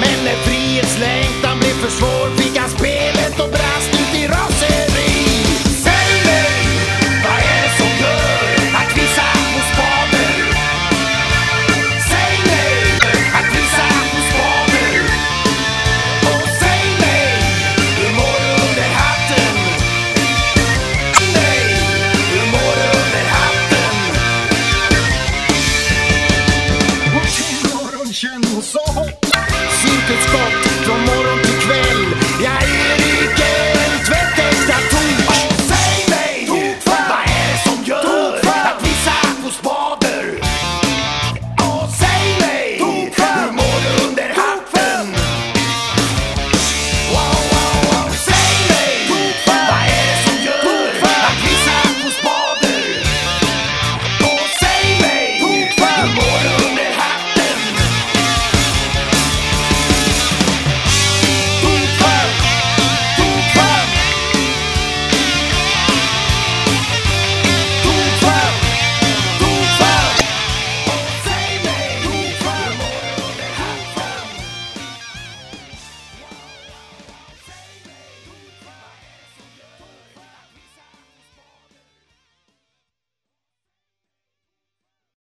Men när frihetslängtan blev för svår fick han spelet och brast ut i raseri. Säg mig, vad är det som gör att vissa får spader? Säg mig, att vissa får spader. Och säg mig, hur mår du under hatten? Nej, hur mår du under hatten? God morgon känn och så